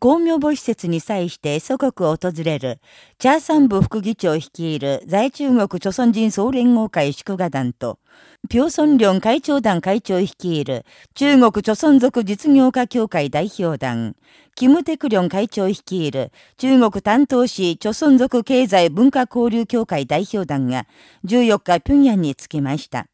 公明母施設に際して祖国を訪れる、チャーサン部副議長率いる在中国朝鮮人総連合会祝賀団と、ピョーソンリョン会長団会長率いる中国朝鮮族実業家協会代表団、キムテクリョン会長率いる中国担当市朝鮮族経済文化交流協会代表団が14日平壌に着きました。